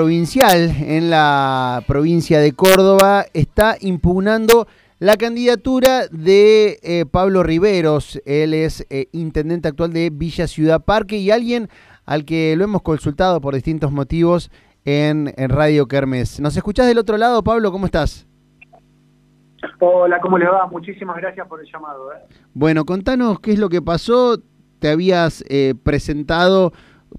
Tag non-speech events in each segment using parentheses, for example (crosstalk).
provincial en la provincia de Córdoba está impugnando la candidatura de eh, Pablo Riveros. Él es eh, intendente actual de Villa Ciudad Parque y alguien al que lo hemos consultado por distintos motivos en, en Radio Kermes. ¿Nos escuchás del otro lado, Pablo? ¿Cómo estás? Hola, ¿cómo le va? Muchísimas gracias por el llamado. ¿eh? Bueno, contanos qué es lo que pasó. Te habías presentado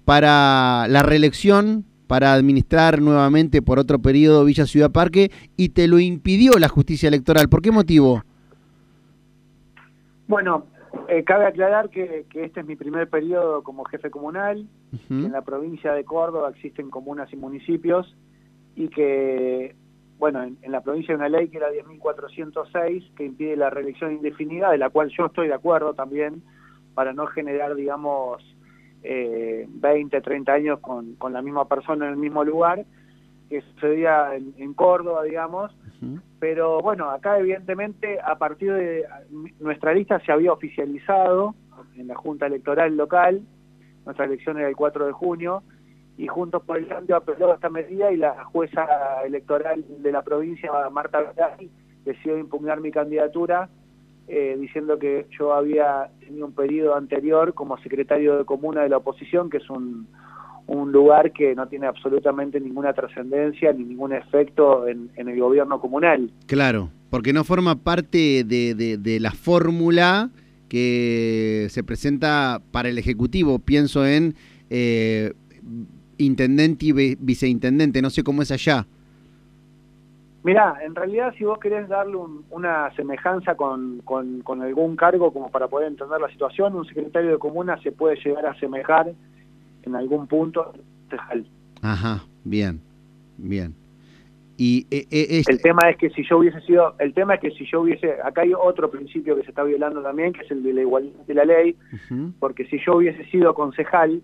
para la reelección para administrar nuevamente por otro periodo Villa Ciudad Parque y te lo impidió la justicia electoral. ¿Por qué motivo? Bueno, eh, cabe aclarar que, este es mi primer periodo como jefe comunal. En la provincia de Córdoba existen comunas y municipios y que, bueno, en, la provincia hay una ley que era 10.406 que impide la reelección indefinida, de la cual yo estoy de acuerdo también para no generar, digamos, eh, 20, 30 años con, con, la misma persona en el mismo lugar, que sucedía en, Córdoba, digamos. Pero bueno, acá evidentemente a partir de nuestra lista se había oficializado en la Junta Electoral local, nuestra elección era el 4 de junio, y Juntos por el Cambio apeló a esta medida y la jueza electoral de la provincia, Marta Vidal, decidió impugnar mi candidatura eh, diciendo que yo había tenido un periodo anterior como secretario de comuna de la oposición, que es un, un lugar que no tiene absolutamente ninguna trascendencia ni ningún efecto en, el gobierno comunal. Claro, porque no forma parte de, de, la fórmula que se presenta para el Ejecutivo. Pienso en eh, intendente y viceintendente, no sé cómo es allá. Mirá, en realidad si vos querés darle una semejanza con, con, algún cargo como para poder entender la situación, un secretario de comuna se puede llegar a asemejar en algún punto concejal. Ajá, bien, bien. Y eh, eh, el tema es que si yo hubiese sido, el tema es que si yo hubiese, acá hay otro principio que se está violando también, que es el de la igualdad de la ley, porque si yo hubiese sido concejal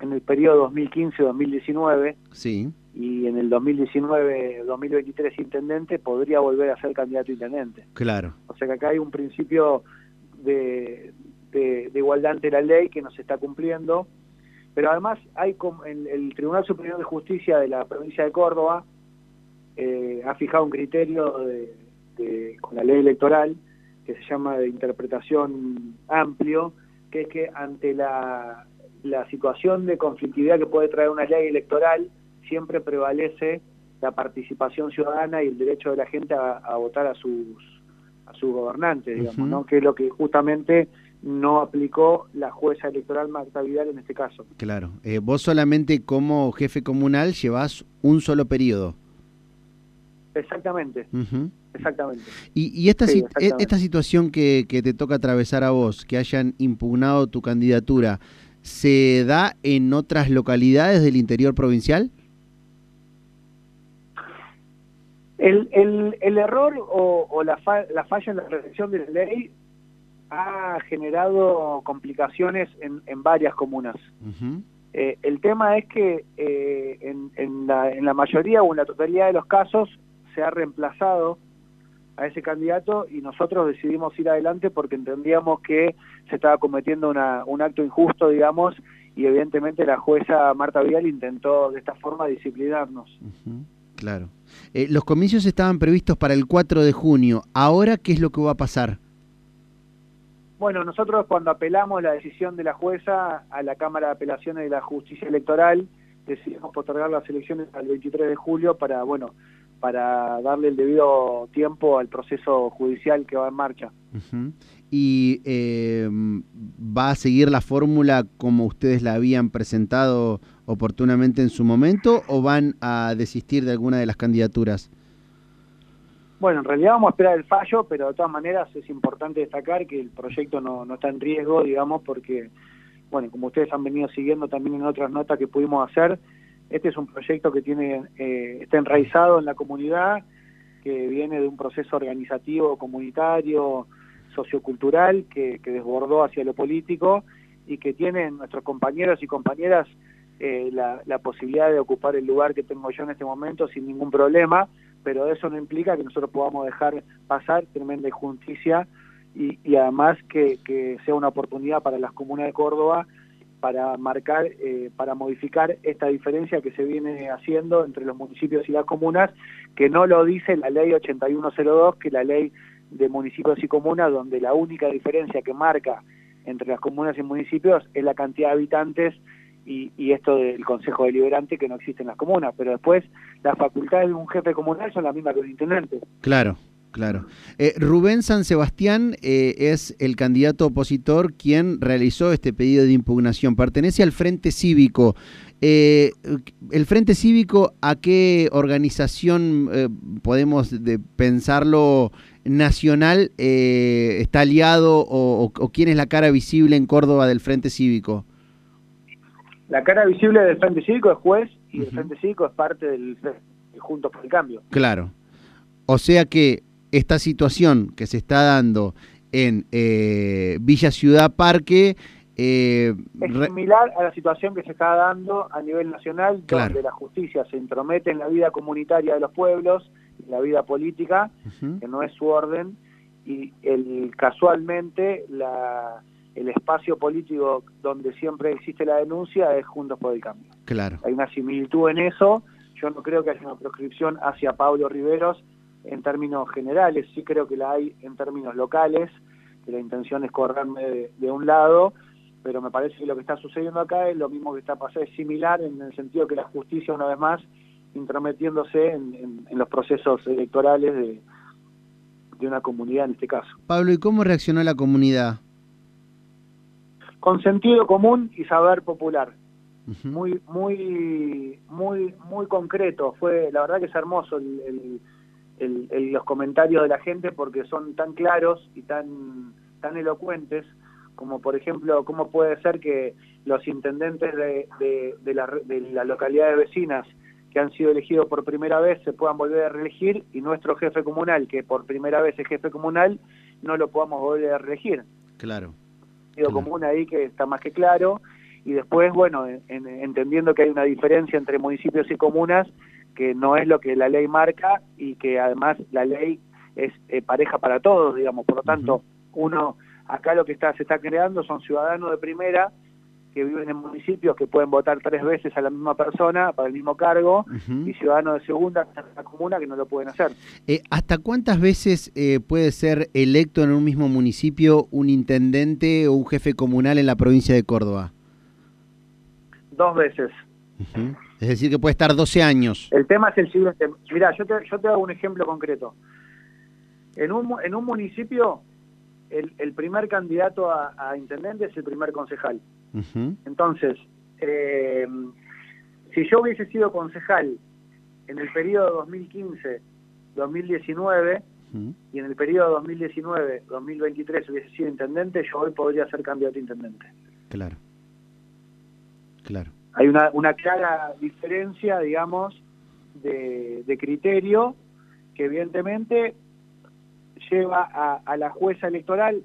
en el periodo 2015-2019, sí y en el 2019-2023 intendente, podría volver a ser candidato a intendente. Claro. O sea que acá hay un principio de, de, igualdad ante la ley que no se está cumpliendo, pero además hay el, el Tribunal Superior de Justicia de la provincia de Córdoba eh, ha fijado un criterio de, con la ley electoral que se llama de interpretación amplio, que es que ante la, la situación de conflictividad que puede traer una ley electoral, siempre prevalece la participación ciudadana y el derecho de la gente a, votar a sus a sus gobernantes, digamos, ¿no? que es lo que justamente no aplicó la jueza electoral Marta Vidal en este caso. Claro. Eh, vos solamente como jefe comunal llevas un solo periodo. Exactamente. Exactamente. Y, esta, e, esta situación que, que te toca atravesar a vos, que hayan impugnado tu candidatura, ¿se da en otras localidades del interior provincial? El, el, el error o, la, la, falla en la redacción de la ley ha generado complicaciones en, en varias comunas. Eh, el tema es que eh, en, en, la, en la mayoría o en la totalidad de los casos se ha reemplazado a ese candidato y nosotros decidimos ir adelante porque entendíamos que se estaba cometiendo una, un acto injusto, digamos, y evidentemente la jueza Marta Vial intentó de esta forma disciplinarnos. Claro. Eh, los comicios estaban previstos para el 4 de junio. ¿Ahora qué es lo que va a pasar? Bueno, nosotros cuando apelamos la decisión de la jueza a la Cámara de Apelaciones de la Justicia Electoral, decidimos postergar las elecciones al 23 de julio para, bueno, para darle el debido tiempo al proceso judicial que va en marcha. ¿Y em, va a seguir la fórmula como ustedes la habían presentado oportunamente en su momento o van a desistir de alguna de las candidaturas? Bueno, en realidad vamos a esperar el fallo, pero de todas maneras es importante destacar que el proyecto no, no está en riesgo, digamos, porque, bueno, como ustedes han venido siguiendo también en otras notas que pudimos hacer, este es un proyecto que tiene eh, está enraizado en la comunidad, que viene de un proceso organizativo, comunitario, sociocultural, que, desbordó hacia lo político y que tienen nuestros compañeros y compañeras eh, la, posibilidad de ocupar el lugar que tengo yo en este momento sin ningún problema, pero eso no implica que nosotros podamos dejar pasar tremenda injusticia y, y además que, que sea una oportunidad para las comunas de Córdoba para marcar, eh, para modificar esta diferencia que se viene haciendo entre los municipios y las comunas, que no lo dice la ley 8102, que la ley de municipios y comunas, donde la única diferencia que marca entre las comunas y municipios es la cantidad de habitantes y, y, esto del Consejo Deliberante que no existe en las comunas, pero después las facultades de un jefe comunal son las mismas que un intendente. Claro. Claro. Eh, Rubén San Sebastián eh, es el candidato opositor quien realizó este pedido de impugnación. Pertenece al Frente Cívico. Eh, ¿El Frente Cívico a qué organización podemos de pensarlo nacional está aliado o, o, quién es la cara visible en Córdoba del Frente Cívico? La cara visible del Frente Cívico es juez y el Frente Cívico es parte del Juntos por el Cambio. Claro. O sea que esta situación que se está dando en eh, Villa Ciudad Parque... Eh, es similar a la situación que se está dando a nivel nacional, donde la justicia se entromete en la vida comunitaria de los pueblos, la vida política, que no es su orden, y el, casualmente la, el espacio político donde siempre existe la denuncia es Juntos por el Cambio. Claro. Hay una similitud en eso, yo no creo que haya una proscripción hacia Pablo Riveros, en términos generales, sí creo que la hay en términos locales, que la intención es correrme de, un lado, pero me parece que lo que está sucediendo acá es lo mismo que está pasando, es similar en el sentido que la justicia una vez más intrometiéndose en, los procesos electorales de, de una comunidad en este caso. Pablo, ¿y cómo reaccionó la comunidad? Con sentido común y saber popular. Muy, muy, muy, muy concreto. Fue, la verdad que es hermoso el los comentarios de la gente porque son tan claros y tan, tan elocuentes como por ejemplo cómo puede ser que los intendentes de, de, la, de las localidades vecinas que han sido elegidos por primera vez se puedan volver a reelegir y nuestro jefe comunal, que por primera vez es jefe comunal, no lo podamos volver a reelegir. Claro. Digo, común ahí que está más que claro. Y después, bueno, entendiendo que hay una diferencia entre municipios y comunas, que no es lo que la ley marca y que además la ley es eh, pareja para todos, digamos. Por lo tanto, uno, acá lo que está, se está creando son ciudadanos de primera que viven en municipios que pueden votar tres veces a la misma persona para el mismo cargo y ciudadanos de segunda en la comuna que no lo pueden hacer. Eh, ¿Hasta cuántas veces eh, puede ser electo en un mismo municipio un intendente o un jefe comunal en la provincia de Córdoba? Dos veces. Es decir, que puede estar 12 años. El tema es el siguiente. Mirá, yo te, yo te hago un ejemplo concreto. En un, en un municipio, el, el primer candidato a, intendente es el primer concejal. Entonces, eh, si yo hubiese sido concejal en el periodo 2015-2019 y en el periodo 2019-2023 hubiese sido intendente, yo hoy podría ser candidato a intendente. Claro. Claro hay una, una clara diferencia, digamos, de, criterio que evidentemente lleva a, la jueza electoral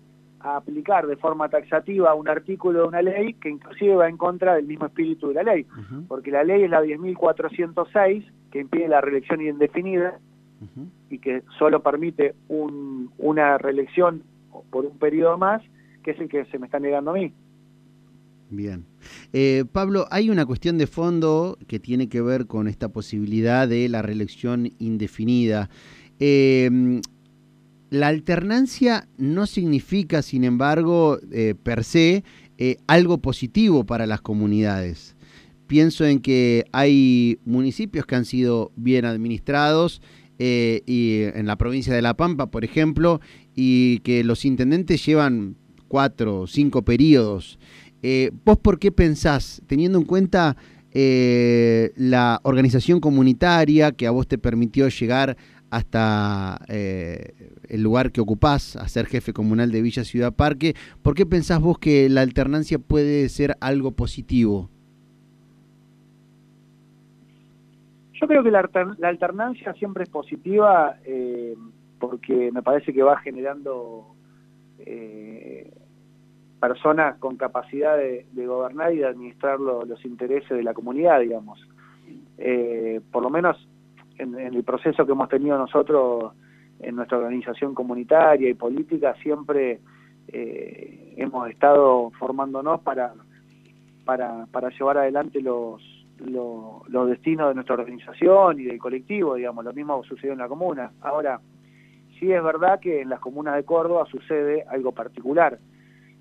a aplicar de forma taxativa un artículo de una ley que inclusive va en contra del mismo espíritu de la ley, porque la ley es la 10.406 que impide la reelección indefinida y que solo permite un, una reelección por un periodo más, que es el que se me está negando a mí. Bien. Eh, Pablo, hay una cuestión de fondo que tiene que ver con esta posibilidad de la reelección indefinida. Eh, la alternancia no significa, sin embargo, eh, per se, algo positivo para las comunidades. Pienso en que hay municipios que han sido bien administrados y en la provincia de La Pampa, por ejemplo, y que los intendentes llevan cuatro o cinco periodos. Eh, ¿Vos por qué pensás, teniendo en cuenta eh, la organización comunitaria que a vos te permitió llegar hasta eh, el lugar que ocupás, a ser jefe comunal de Villa Ciudad Parque, ¿por qué pensás vos que la alternancia puede ser algo positivo? Yo creo que la, alternancia siempre es positiva porque me parece que va generando personas con capacidad de, gobernar y de administrar los intereses de la comunidad, digamos. Eh, por lo menos en, el proceso que hemos tenido nosotros en nuestra organización comunitaria y política, siempre eh, hemos estado formándonos para, para, para llevar adelante los, los, destinos de nuestra organización y del colectivo, digamos, lo mismo sucedió en la comuna. Ahora, sí es verdad que en las comunas de Córdoba sucede algo particular,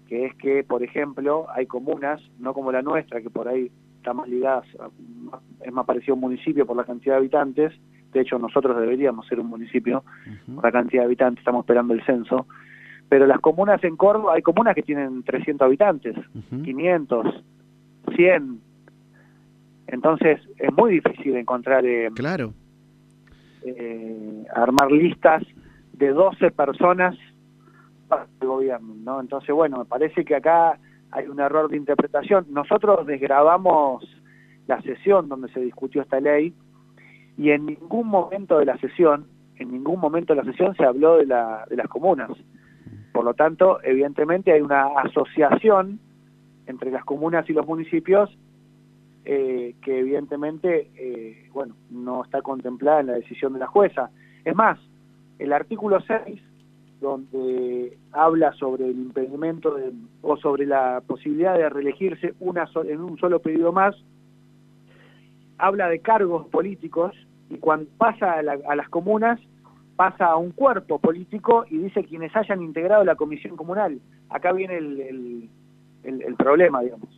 que es que, por ejemplo, hay comunas, no como la nuestra, que por ahí está más ligada, es más parecido a un municipio por la cantidad de habitantes, de hecho nosotros deberíamos ser un municipio por la cantidad de habitantes, estamos esperando el censo, pero las comunas en Córdoba, hay comunas que tienen 300 habitantes, 500, 100, entonces es muy difícil encontrar... Eh, claro. Eh, armar listas de 12 personas para el gobierno, ¿no? Entonces, bueno, me parece que acá hay un error de interpretación. Nosotros desgrabamos la sesión donde se discutió esta ley y en ningún momento de la sesión, en ningún momento de la sesión se habló de, la, de las comunas. Por lo tanto, evidentemente hay una asociación entre las comunas y los municipios eh, que evidentemente eh, bueno no está contemplada en la decisión de la jueza. Es más, el artículo 6, donde habla sobre el impedimento de, o sobre la posibilidad de reelegirse una en un solo periodo más, habla de cargos políticos y cuando pasa a, las comunas pasa a un cuerpo político y dice quienes hayan integrado la comisión comunal. Acá viene el, el, problema, digamos.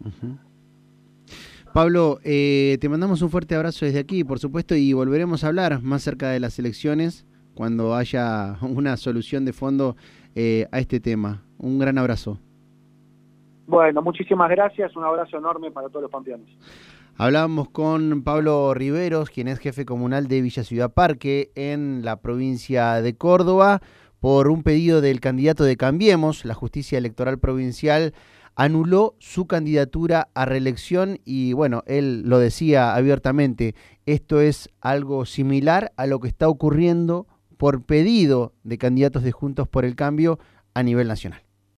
Pablo, eh, te mandamos un fuerte abrazo desde aquí, por supuesto, y volveremos a hablar más cerca de las elecciones cuando haya (laughs) una solución de fondo eh, a este tema. Un gran abrazo. Bueno, muchísimas gracias, un abrazo enorme para todos los pampeanos. Hablábamos con Pablo Riveros, quien es jefe comunal de Villa Ciudad Parque en la provincia de Córdoba, por un pedido del candidato de Cambiemos, la justicia electoral provincial anuló su candidatura a reelección y bueno, él lo decía abiertamente, esto es algo similar a lo que está ocurriendo por pedido de candidatos de Juntos por el Cambio a nivel nacional.